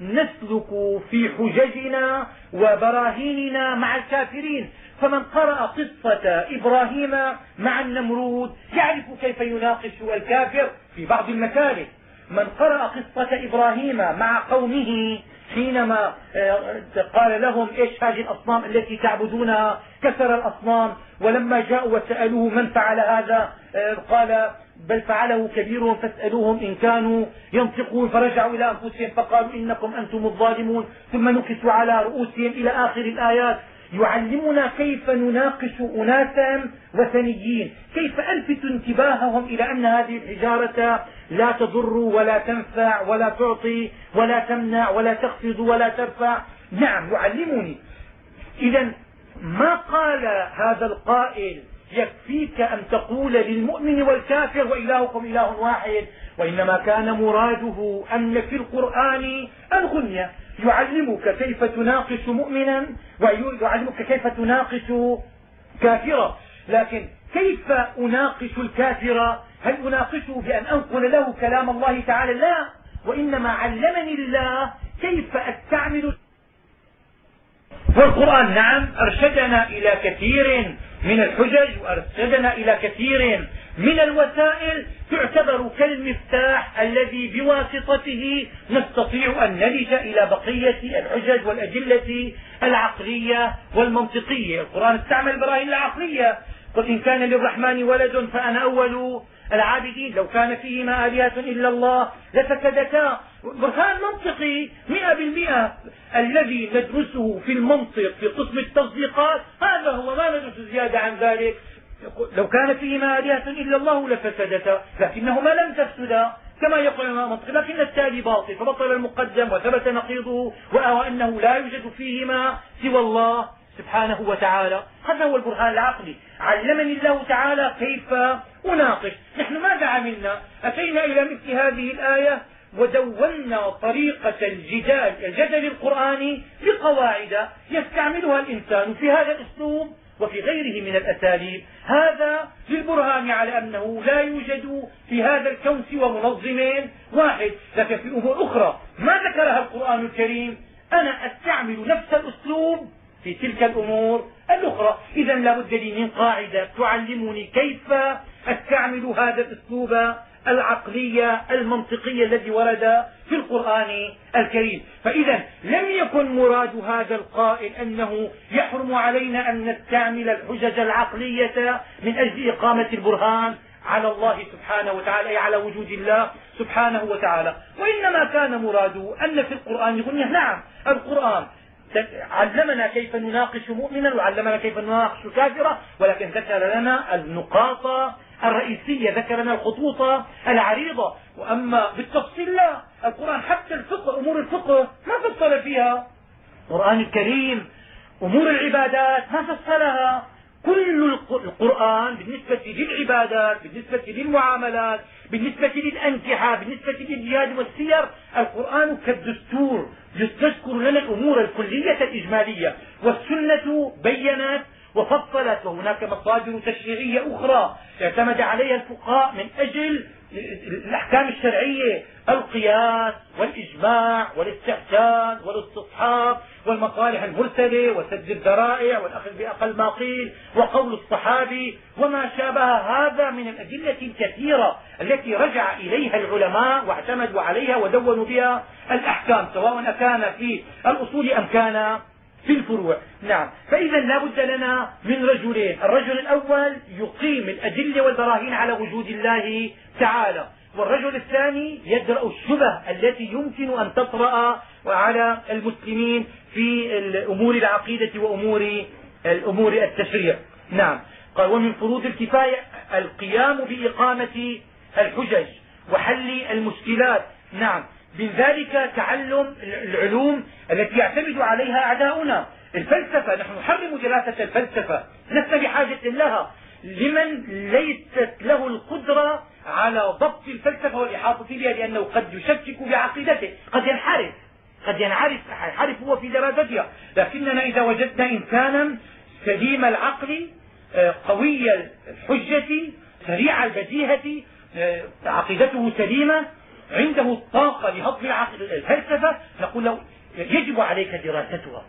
نسلك في حججنا وبراهيننا مع الكافرين. فمن قرأ قصة إبراهيم مع النمرود يعرف كيف يناقش الكافر في بعض المسالك من قرأ قصة إبراهيم مع قومه حينما آه، قال لهم إيش هذه الأصنام التي تعبدونها؟ كسر الأصنام. ولما جاءوا وسألوه من فعل هذا؟ آه، قال بل فعله كبيرهم فاسألوهم إن كانوا ينطقون. فرجعوا إلى أنفسهم فقالوا إنكم أنتم الظالمون. ثم نكسوا على رؤوسهم إلى آخر الآيات. يعلمنا كيف نناقش أناسا وثنيين. كيف ألفت انتباههم إلى أن هذه الحجارة لا تضر ولا تنفع ولا تعطي ولا تمنع ولا تخفض ولا ترفع؟ نعم يعلمني. إذا ما قال هذا القائل يكفيك أن تقول للمؤمن والكافر وإلهكم إله واحد وإنما كان مراده أن في القرآن الغنية؟ يعلمك كيف تناقش مؤمنا ويعلمك كيف تناقش كافرا لكن كيف أناقش الكافر؟ هل أناقشه بأن أنقل له كلام الله تعالى؟ لا. وإنما علمني الله كيف أستعمل والقرآن. نعم أرشدنا إلى كثير من الحجج وأرشدنا إلى كثير من الوسائل تعتبر كالمفتاح الذي بواسطته نستطيع أن نلج إلى بقية الحجج والأدلة العقلية والمنطقية. القرآن استعمل براهين العقلية. قل إن كان للرحمن ولد فأنا أول العابدين. لو كان فيهما آلهة إلا الله لفسدتا. برهان منطقي مئة بالمئة. الذي ندرسه في المنطق في قسم التصديقات هذا هو. ما ندرس زيادة عن ذلك. لو كان فيهما آلهة إلا الله لفسدتا لكنهما لم تفسدا. كما يقول الإمام لكن التالي باطل فبطل المقدم وثبت نقيضه وأنه لا يوجد فيهما سوى الله سبحانه وتعالى. هذا هو البرهان العقلي. علمني الله تعالى كيف أناقش. نحن ماذا عملنا؟ أتينا إلى مثل هذه الآية ودونا طريقة الجدال الجدل القرآني بقواعد يستعملها الإنسان في هذا الأسلوب. وفي غيره من الأساليب. هذا للبرهان على أنه لا يوجد في هذا الكون سوى منظم واحد لكن في أمور أخرى. ما ذكرها القرآن الكريم. أنا أستعمل نفس الأسلوب في تلك الأمور الأخرى. إذا لا بد لي من قاعدة تعلمني كيف أستعمل هذا الأسلوب العقلية المنطقية الذي ورد في القرآن الكريم. فإذا لم يكن مراد هذا القائل أنه يحرم علينا أن نستعمل الحجج العقلية من أجل إقامة البرهان على الله سبحانه وتعالى أي على وجود الله سبحانه وتعالى. وإنما كان مراده أن في القرآن يقول نعم القرآن علمنا كيف نناقش مؤمنا وعلمنا كيف نناقش كافرا ولكن ذكر لنا النقاط الرئيسية ذكر لنا الخطوط العريضة. وأما بالتفصيل لا. القرآن حتى الفقه أمور الفقه ما فصل فيها. القرآن الكريم أمور العبادات ما فصلها. كل القرآن بالنسبة للعبادات بالنسبة للمعاملات بالنسبة للأنكحة بالنسبة للجهاد والسير القرآن كالدستور. يذكر لنا الأمور الكلية الإجمالية. والسنة بينت وفصلت وهناك مصادر تشريعية أخرى اعتمد عليها الفقهاء من أجل الأحكام الشرعية القياس والإجماع والاستحسان والاستصحاب والمصالح المرسلة وسد الذرائع والأخذ بأقل ما قيل وقول الصحابي وما شابه هذا من الأدلة الكثيرة التي رجع إليها العلماء واعتمدوا عليها ودونوا بها الأحكام سواء أكان في الأصول أم كان في الفروع. نعم. فإذا لا بد لنا من رجلين. الرجل الأول يقيم الأدلة والبراهين على وجود الله تعالى. والرجل الثاني يدرأ الشبه التي يمكن أن تطرأ على المسلمين في الأمور العقيدة وأمور الأمور التشريع. نعم. قال ومن فروض الكفاية القيام بإقامة الحجج وحل المشكلات. نعم. من ذلك تعلم العلوم التي يعتمد عليها أعداؤنا. الفلسفة نحن نحرم دراسة الفلسفة لسنا بحاجة لها. لمن ليست له القدرة على ضبط الفلسفة والإحاطة بها؟ لأنه قد يشكك بعقيدته قد ينحرف قد ينعرف ينحرف هو في دراستها لكننا إذا وجدنا إنسانا سليم العقل آه، قوي الحجة سريع البديهة آه، عقيدته سليمة عنده الطاقة لهضم الفلسفة نقول له يجب عليك دراستها.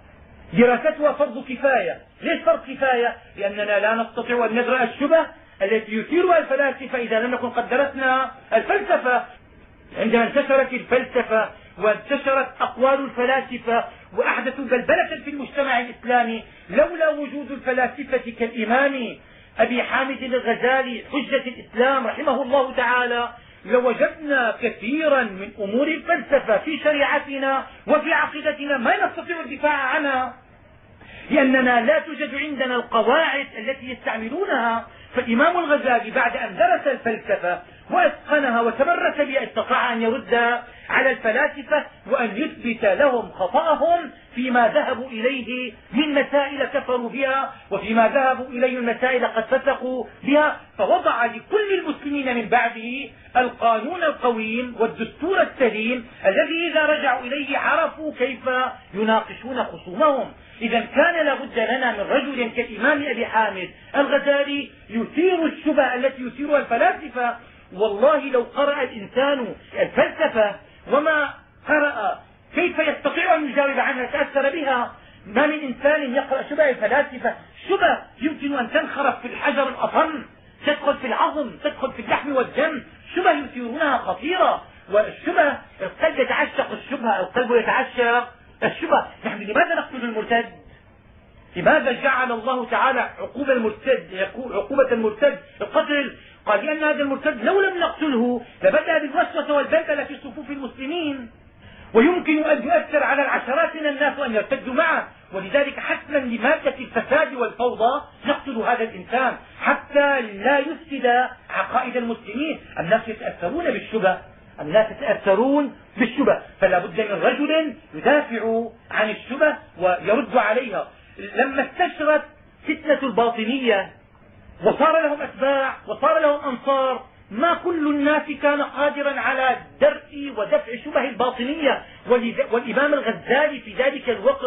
دراستها فرض كفاية ليش فرض كفاية؟ لأننا لا نستطيع أن ندرأ الشبه التي يثيرها الفلاسفة إذا لم نكن قد درسنا الفلسفة. عندما انتشرت الفلسفة وانتشرت أقوال الفلاسفة وأحدثوا بلبلة في المجتمع الإسلامي لولا وجود الفلاسفة كالإمام أبي حامد الغزالي حجة الإسلام رحمه الله تعالى لوجدنا كثيرا من أمور الفلسفة في شريعتنا وفي عقيدتنا ما نستطيع الدفاع عنها. لأننا لا توجد عندنا القواعد التي يستعملونها. فالإمام الغزالي بعد أن درس الفلسفة وأتقنها وتمرس بها استطاع أن يرد على الفلاسفة وأن يثبت لهم خطأهم فيما ذهبوا إليه من مسائل كفروا بها وفيما ذهبوا إليه من مسائل قد فسقوا بها. فوضع لكل المسلمين من بعده القانون القويم والدستور السليم الذي إذا رجعوا إليه عرفوا كيف يناقشون خصومهم. إذا كان لابد لنا من رجل كالإمام أبي حامد الغزالي يثير الشبه التي يثيرها الفلاسفة والله لو قرأ الإنسان الفلسفة وما قرأ كيف يستطيع أن يجاوب عنها تأثر بها. ما من إنسان يقرأ شبه الفلاسفة. شبه يمكن أن تنخرط في الحجر الأطم تدخل في العظم تدخل في اللحم والدم. شبه يثيرونها خطيرة والشبه القلب يتعشق الشبهة القلب يتعشق. الشبهة نحن لماذا نقتل المرتد؟ لماذا جعل الله تعالى عقوبة المرتد عقوبة المرتد؟ القتل قال لأن هذا المرتد لو لم نقتله لبدأ بالوسوسة والبلبلة في صفوف المسلمين. ويمكن أن يؤثر على العشرات من الناس وأن يرتدوا معه. ولذلك حتما لمادة الفساد والفوضى نقتل هذا الإنسان حتى لا يفسد عقائد المسلمين. الناس يتأثرون بالشبه. الناس يتأثرون بالشبه. فلا بد من رجل يدافع عن الشبه ويرد عليها. لما استشرت فتنة الباطنية وصار لهم أتباع وصار لهم أنصار. ما كل الناس كان قادرا على درء ودفع شبه الباطنية. والإمام الغزالي في ذلك الوقت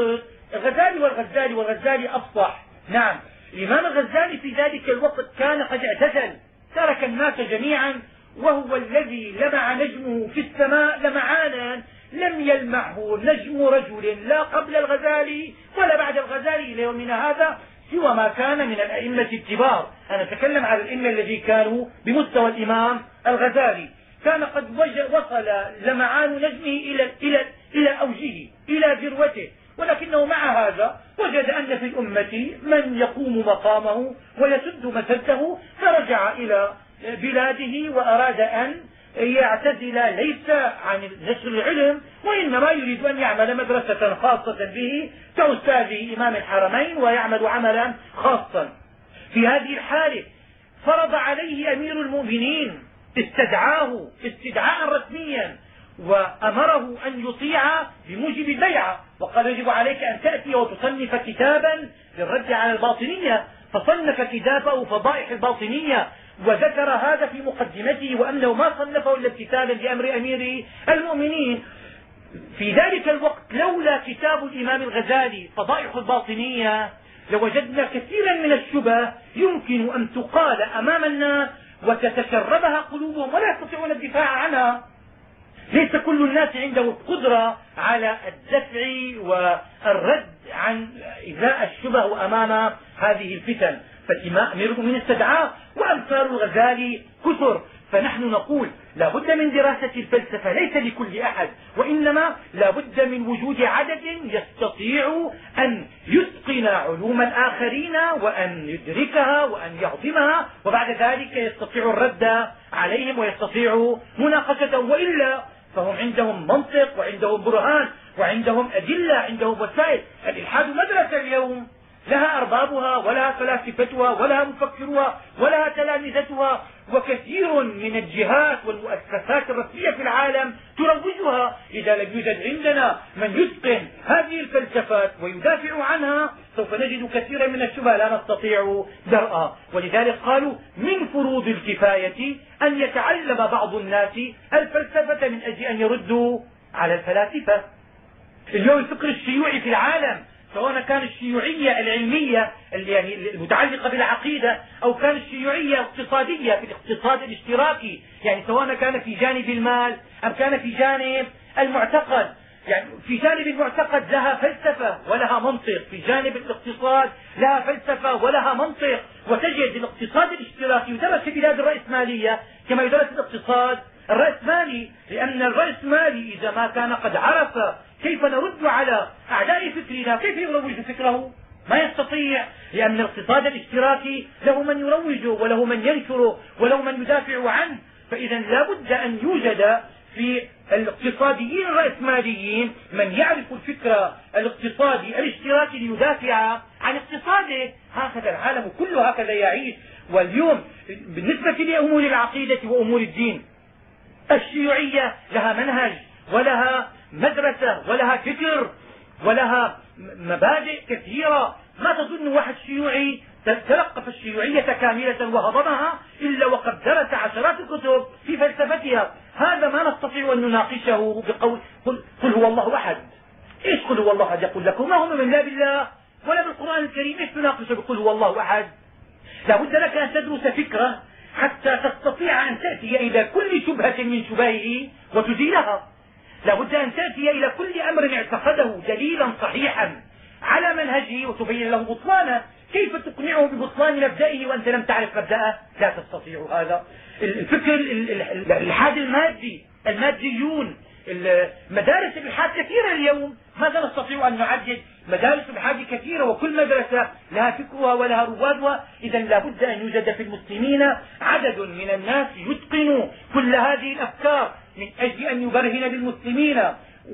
الغزالي والغزالي والغزالي أفصح. نعم الإمام الغزالي في ذلك الوقت كان قد اعتزل ترك الناس جميعا وهو الذي لمع نجمه في السماء لمعانا لم يلمعه نجم رجل لا قبل الغزالي ولا بعد الغزالي إلى يومنا هذا. سوى ما كان من الأئمة الكبار. أنا أتكلم على الأئمة الذين كانوا بمستوى الإمام الغزالي. كان قد وصل لمعان نجمه إلى, إلى, إلى أوجه إلى ذروته. ولكنه مع هذا وجد أن في الأمة من يقوم مقامه ويسد مسده فرجع إلى بلاده وأراد أن يعتزل ليس عن نشر العلم وإنما يريد أن يعمل مدرسة خاصة به كأستاذ إمام الحرمين ويعمل عملا خاصا. في هذه الحالة فرض عليه أمير المؤمنين استدعاه استدعاء رسميا وأمره أن يطيع بموجب البيعة وقال يجب عليك أن تأتي وتصنف كتابا للرد على الباطنية. فصنف كتابه فضائح الباطنية وذكر هذا في مقدمته وأنه ما صنفه إلا امتثالا لأمر أمير المؤمنين. في ذلك الوقت لولا كتاب الإمام الغزالي فضائح الباطنية لوجدنا كثيرا من الشبه يمكن أن تقال أمام الناس وتتشربها قلوبهم ولا يستطيعون الدفاع عنها. ليس كل الناس عنده القدرة على الدفع والرد عن إزاء الشبه أمام هذه الفتن. فالإمام أمير المؤمنين استدعاه وأمثال الغزالي كثر. فنحن نقول لا بد من دراسة الفلسفة ليس لكل أحد وإنما لا بد من وجود عدد يستطيع أن يتقن علوم الآخرين وأن يدركها وأن يهضمها وبعد ذلك يستطيع الرد عليهم ويستطيع مناقشتهم. وإلا فهم عندهم منطق وعندهم برهان وعندهم أدلة عندهم وسائل. الإلحاد مدرسة اليوم. لها أربابها ولها فلاسفتها ولها مفكرها ولها تلامذتها وكثير من الجهات والمؤسسات الرسمية في العالم تروجها. إذا لم يوجد عندنا من يتقن هذه الفلسفات ويدافع عنها سوف نجد كثيرا من الشبهة لا نستطيع درءها. ولذلك قالوا من فروض الكفاية أن يتعلم بعض الناس الفلسفة من أجل أن يردوا على الفلاسفة. اليوم الفكر الشيوعي في العالم سواء كان الشيوعية العلمية يعني المتعلقة بالعقيدة أو كان الشيوعية اقتصادية في الاقتصاد الاشتراكي يعني سواء كان في جانب المال أم كان في جانب المعتقد. يعني في جانب المعتقد لها فلسفة ولها منطق في جانب الاقتصاد لها فلسفة ولها منطق. وتجد الاقتصاد الاشتراكي يدرس في بلاد الرأسمالية كما يدرس الاقتصاد الرأسمالي لأن الرأسمالي إذا ما كان قد عرف كيف نرد على أعداء فكرنا كيف يروج فكره؟ ما يستطيع لأن الاقتصاد الاشتراكي له من يروجه وله من ينشره وله من يدافع عنه. فإذا لا بد أن يوجد في الاقتصاديين الرأسماليين من يعرف الفكر الاقتصادي الاشتراكي ليدافع عن اقتصاده. هكذا العالم كله هكذا يعيش. واليوم بالنسبة لأمور العقيدة وأمور الدين الشيوعية لها منهج ولها مدرسة ولها فكر ولها مبادئ كثيرة. ما تظن واحد شيوعي تلقف الشيوعية كاملة وهضمها إلا وقد درس عشرات الكتب في فلسفتها؟ هذا ما نستطيع أن نناقشه بقول قل, هو الله أحد. إيش قل هو الله أحد؟ يقول لكم ما هو من لا بالله ولا بالقرآن الكريم. إيش تناقشه بقل هو الله أحد؟ لا بد لك أن تدرس فكرة حتى تستطيع أن تأتي إلى كل شبهة من شبهه وتزيلها. لا بد أن تأتي إلى كل أمر اعتقده دليلا صحيحا على منهجه وتبين له بطلانه. كيف تقنعه ببطلان مبدئه وأنت لم تعرف مبدأه؟ لا تستطيع هذا. الفكر الالحاد المادي الماديون مدارس الالحاد كثيرة اليوم. ماذا نستطيع أن نعدد؟ مدارس الالحاد كثيرة وكل مدرسة لها فكرها ولها روادها. إذا لا بد أن يوجد في المسلمين عدد من الناس يتقنوا كل هذه الأفكار من أجل أن يبرهن للمسلمين.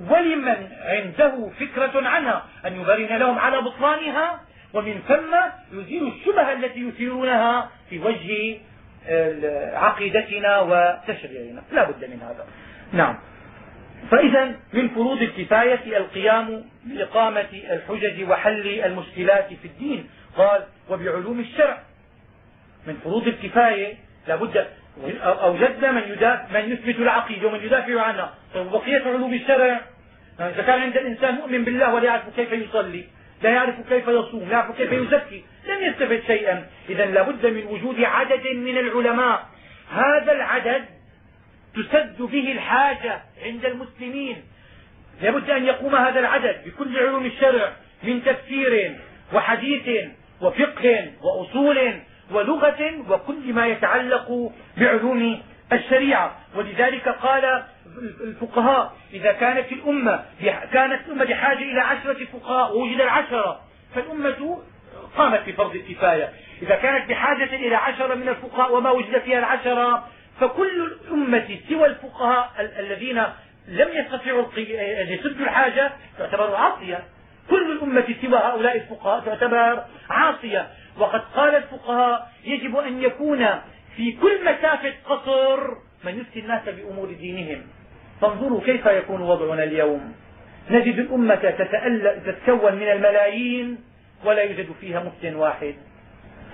ولمن عنده فكرة عنها أن يبرهن لهم على بطلانها. ومن ثم يزيل الشبهة التي يثيرونها في وجه عقيدتنا وتشريعنا. لا بد من هذا. نعم. فإذا من فروض الكفاية القيام بإقامة الحجج وحل المشكلات في الدين. قال وبعلوم الشرع. من فروض الكفاية لا بد أوجدنا من, من يثبت العقيدة ومن يدافع عنها. وبقية علوم الشرع؟ إذا كان عند الإنسان مؤمن بالله ولا يعرف كيف يصلي لا يعرف كيف يصوم لا يعرف كيف يزكي لم يستفد شيئا. إذا لابد من وجود عدد من العلماء. هذا العدد تسد به الحاجة عند المسلمين. لابد أن يقوم هذا العدد بكل علوم الشرع من تفسير وحديث وفقه وأصول ولغة وكل ما يتعلق بعلوم الشريعة. ولذلك قال الفقهاء إذا كانت الأمة كانت الأمة بحاجة إلى عشرة فقهاء ووجد العشرة فالأمة قامت بفرض الكفاية. إذا كانت بحاجة إلى عشرة من الفقهاء وما وجد فيها العشرة فكل الأمة سوى الفقهاء الذين لم يستطيعوا أن يسدوا الحاجة تعتبر عاصية. كل الأمة سوى هؤلاء الفقهاء تعتبر عاصية. وقد قال الفقهاء يجب أن يكون في كل مسافة قصر من يفتي الناس بأمور دينهم. فانظروا كيف يكون وضعنا اليوم. نجد الأمة تتكون من الملايين ولا يوجد فيها مفتن واحد.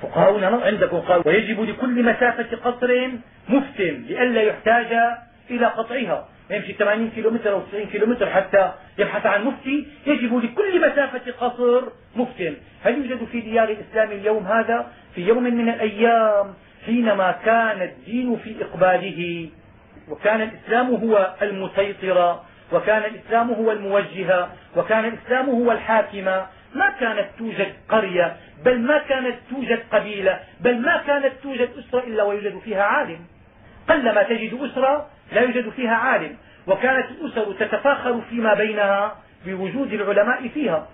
فقهاؤنا عندكم قالوا ويجب لكل مسافة قصر مفتن لئلا يحتاج إلى قطعها. يمشي 80 كيلو متر أو 90 كيلو متر حتى يبحث عن مفتي يجب لكل مسافة قصر مفتن هل يوجد في ديار الإسلام اليوم هذا؟ في يوم من الأيام حينما كان الدين في إقباله وكان الإسلام هو المسيطر وكان الإسلام هو الموجه وكان الإسلام هو الحاكم ما كانت توجد قرية بل ما كانت توجد قبيلة بل ما كانت توجد أسرة إلا ويوجد فيها عالم. قلما تجد أسرة لا يوجد فيها عالم. وكانت الأسر تتفاخر فيما بينها بوجود العلماء فيها.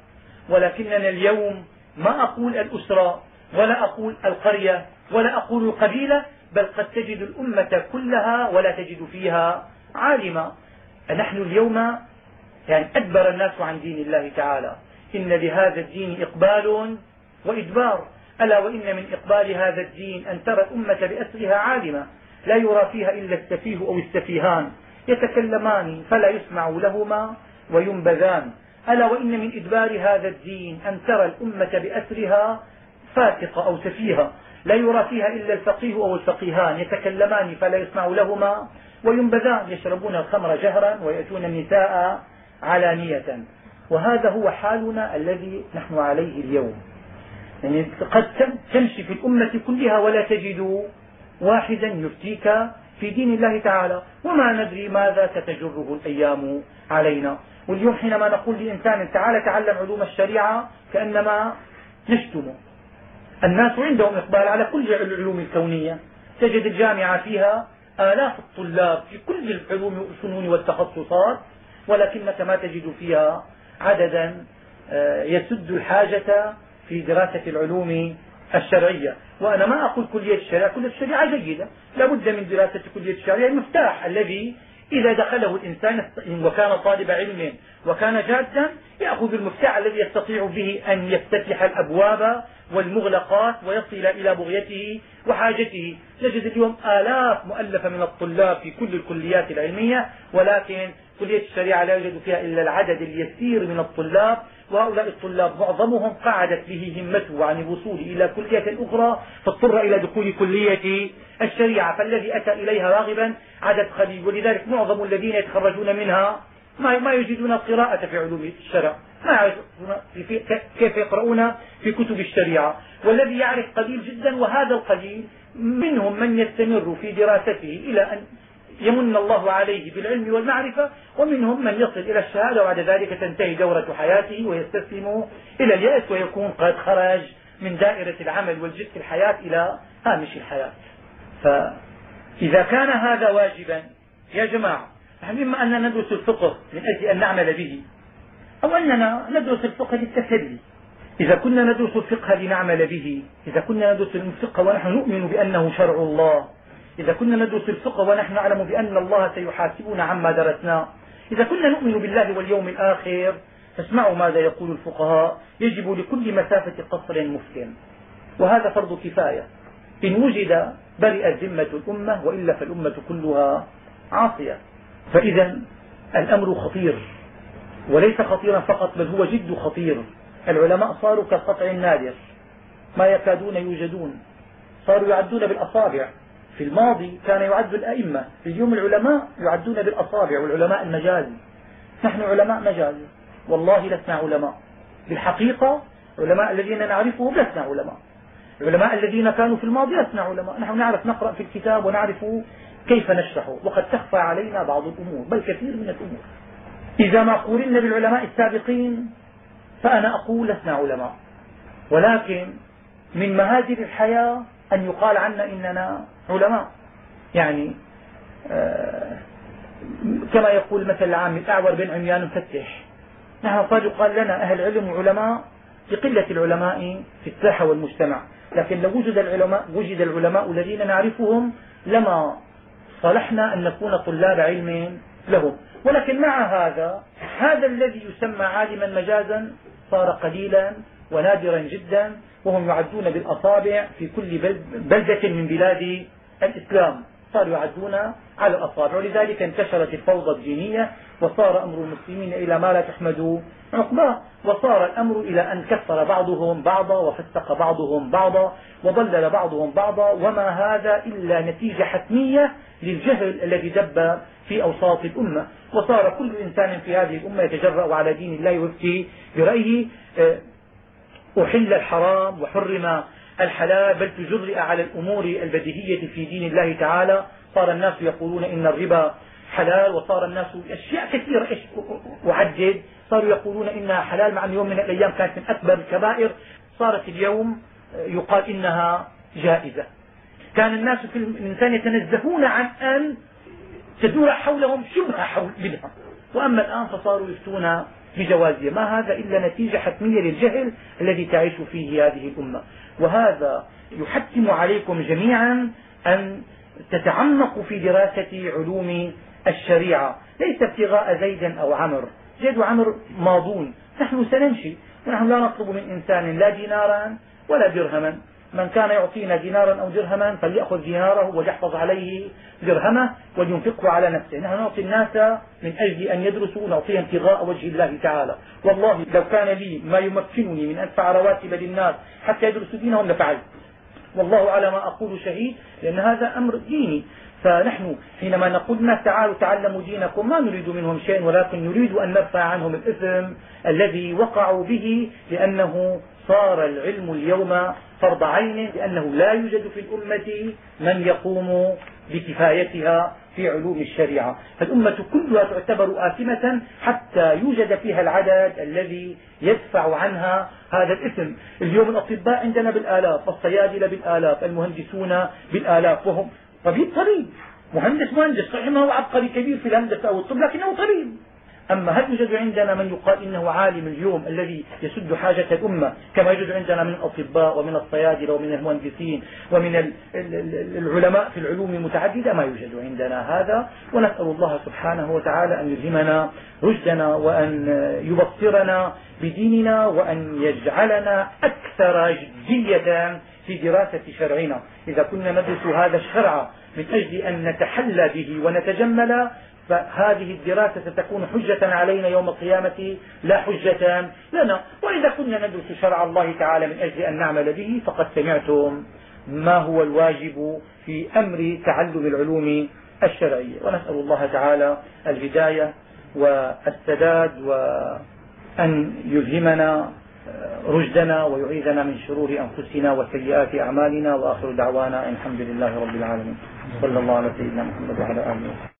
ولكننا اليوم ما أقول الأسرة ولا أقول القرية ولا أقول القبيلة بل قد تجد الأمة كلها ولا تجد فيها عالما. نحن اليوم يعني أدبر الناس عن دين الله تعالى. إن لهذا الدين إقبال وإدبار. ألا وإن من إقبال هذا الدين أن ترى الأمة بأسرها عالمة لا يرى فيها إلا السفيه أو السفيهان. يتكلمان فلا يسمع لهما وينبذان. ألا وإن من إدبار هذا الدين أن ترى الأمة بأسرها فاسقة أو سفيهة. لا يرى فيها إلا الفقيه أو الفقيهان. يتكلمان فلا يسمع لهما وينبذان. يشربون الخمر جهرا ويأتون النساء علانية. وهذا هو حالنا الذي نحن عليه اليوم. يعني قد تمشي في الأمة كلها ولا تجد واحدا يفتيك في دين الله تعالى. وما ندري ماذا ستجره الأيام علينا. واليوم حينما نقول لإنسان تعال تعلم علوم الشريعة كأنما نشتمه الناس عندهم إقبال على كل العلوم الكونية. تجد الجامعة فيها آلاف الطلاب في كل العلوم والفنون والتخصصات ولكنك ما تجد فيها عددا آه، يسد الحاجة في دراسة العلوم الشرعية. وأنا ما أقول كلية الشريعة كلية الشريعة جيدة. لا بد من دراسة كلية الشريعة المفتاح الذي إذا دخله الإنسان وكان طالب علم وكان جادا يأخذ المفتاح الذي يستطيع به أن يفتتح الأبواب والمغلقات ويصل إلى بغيته وحاجته. نجد اليوم آلاف مؤلفة من الطلاب في كل الكليات العلمية ولكن كلية الشريعة لا يوجد فيها إلا العدد اليسير من الطلاب وهؤلاء الطلاب معظمهم قعدت به همته عن الوصول إلى كلية أخرى فاضطر إلى دخول كلية الشريعة فالذي أتى إليها راغبا عدد قليل. ولذلك معظم الذين يتخرجون منها ما يجدون القراءة في علوم الشرع ما يعرفون كيف يقرؤون في كتب الشريعة. والذي يعرف قليل جدا وهذا القليل منهم من يستمر في دراسته إلى أن يمن الله عليه بالعلم والمعرفة ومنهم من يصل إلى الشهادة وبعد ذلك تنتهي دورة حياته ويستسلم إلى اليأس ويكون قد خرج من دائرة العمل والجد في الحياة إلى هامش الحياة. فإذا كان هذا واجبا يا جماعة نحن إما أننا ندرس الفقه من أجل أن نعمل به أو أننا ندرس الفقه للتسلي إذا كنا ندرس الفقه لنعمل به إذا كنا ندرس الفقه ونحن نؤمن بأنه شرع الله إذا كنا ندرس الفقه ونحن نعلم بأن الله سيحاسبنا عما درسناه إذا كنا نؤمن بالله واليوم الآخر فاسمعوا ماذا يقول الفقهاء يجب لكل مسافة قصر مسلم وهذا فرض كفاية. إن وجد برئت ذمة الأمة وإلا فالأمة كلها عاصية. فإذا الأمر خطير وليس خطيرا فقط بل هو جد خطير. العلماء صاروا كالقطع النادر. ما يكادون يوجدون. صاروا يعدون بالأصابع. في الماضي كان يعد الأئمة. اليوم العلماء يعدون بالأصابع والعلماء المجاز نحن علماء مجاز والله لسنا علماء. بالحقيقة علماء الذين نعرفهم لسنا علماء. العلماء الذين كانوا في الماضي لسنا علماء. نحن نعرف نقرأ في الكتاب ونعرف كيف نشرحه. وقد تخفى علينا بعض الأمور بل كثير من الأمور. إذا ما قورنا بالعلماء السابقين فأنا أقول لسنا علماء. ولكن من مهاجر الحياة أن يقال عنا إننا علماء. يعني آه، كما يقول المثل العام الأعور بن عميان فتح نحن قد يقال لنا أهل علم وعلماء لقلة العلماء في الساحة والمجتمع. لكن لو وجد العلماء, وجد العلماء الذين نعرفهم لما صلحنا أن نكون طلاب علم لهم. ولكن مع هذا هذا الذي يسمى عالما مجازا صار قليلا ونادرا جدا. وهم يعدون بالأصابع في كل بلدة من بلاد الإسلام. صاروا يعدون على الأصابع. ولذلك انتشرت الفوضى الدينية وصار أمر المسلمين إلى ما لا تحمد عقباه. وصار الأمر إلى أن كفر بعضهم بعضا وفسق بعضهم بعضا وضلل بعضهم بعضا. وما هذا إلا نتيجة حتمية للجهل الذي دب في أوساط الأمة. وصار كل إنسان في هذه الأمة يتجرأ على دين الله ويفتي برأيه. آه، أحل الحرام وحرم الحلال بل تجرئ على الأمور البديهية في دين الله تعالى. صار الناس يقولون إن الربا حلال وصار الناس أشياء كثيرة أعدد صاروا يقولون إنها حلال مع أن يوم من الأيام كانت من أكبر الكبائر. صارت اليوم يقال إنها جائزة. كان الناس في الإنسان يتنزهون عن أن تدور حولهم شبهة حول منها. وأما الآن فصاروا يفتون بجوازها ما هذا إلا نتيجة حتمية للجهل الذي تعيش فيه هذه الأمة. وهذا يحتم عليكم جميعا أن تتعمقوا في دراسة علوم الشريعة. ليس ابتغاء زيد أو عمر. زيد وعمر ماضون. نحن سنمشي. ونحن لا نطلب من إنسان لا دينارا ولا درهما. من كان يعطينا دينارا أو درهما فليأخذ ديناره وليحفظ عليه درهمه ولينفقه على نفسه. نحن نعطي الناس من أجل أن يدرسوا نعطيهم ابتغاء وجه الله تعالى. والله لو كان لي ما يمكنني من أن ادفع رواتب للناس حتى يدرسوا دينهم لفعلت. والله على ما أقول شهيد لأن هذا أمر ديني. فنحن حينما نقول الناس تعالوا تعلموا دينكم ما نريد منهم شيء ولكن نريد أن نرفع عنهم الإثم الذي وقعوا به لأنه صار العلم اليوم فرض عين لأنه لا يوجد في الأمة من يقوم بكفايتها في علوم الشريعة. فالأمة كلها تعتبر آثمة حتى يوجد فيها العدد الذي يدفع عنها هذا الإثم اليوم الأطباء عندنا بالآلاف الصيادلة بالآلاف المهندسون بالآلاف وهم طبيب طبيب. مهندس مهندس صحيح ما هو عبقري كبير في الهندسة أو الطب لكنه طبيب. أما هل يوجد عندنا من يقال إنه عالم اليوم الذي يسد حاجة الأمة كما يوجد عندنا من الأطباء ومن الصيادلة ومن المهندسين ومن العلماء في العلوم المتعددة ما يوجد عندنا هذا ونسأل الله سبحانه وتعالى أن يلهمنا رشدنا وأن يبصرنا بديننا وأن يجعلنا أكثر جدية في دراسة شرعنا. إذا كنا ندرس هذا الشرع من أجل أن نتحلى به ونتجمل فهذه الدراسة ستكون حجة علينا يوم القيامة لا حجة لنا. وإذا كنا ندرس شرع الله تعالى من أجل أن نعمل به فقد سمعتم ما هو الواجب في أمر تعلم العلوم الشرعية. ونسأل الله تعالى الهداية والسداد وأن يلهمنا رشدنا ويعيذنا من شرور أنفسنا وسيئات أعمالنا. وآخر دعوانا الحمد لله رب العالمين. صلى الله على سيدنا محمد وعلى آله